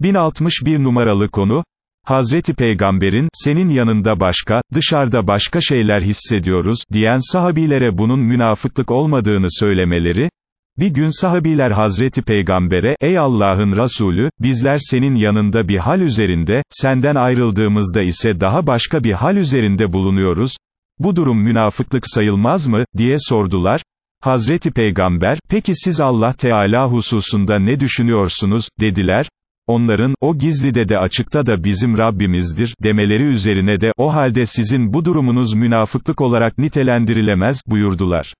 1061 numaralı konu, Hazreti Peygamber'in, senin yanında başka, dışarıda başka şeyler hissediyoruz, diyen sahabilere bunun münafıklık olmadığını söylemeleri, bir gün sahabiler Hazreti Peygamber'e, ey Allah'ın Resulü, bizler senin yanında bir hal üzerinde, senden ayrıldığımızda ise daha başka bir hal üzerinde bulunuyoruz, bu durum münafıklık sayılmaz mı, diye sordular, Hazreti Peygamber, peki siz Allah Teala hususunda ne düşünüyorsunuz, dediler, onların, o gizlide de açıkta da bizim Rabbimizdir, demeleri üzerine de, o halde sizin bu durumunuz münafıklık olarak nitelendirilemez, buyurdular.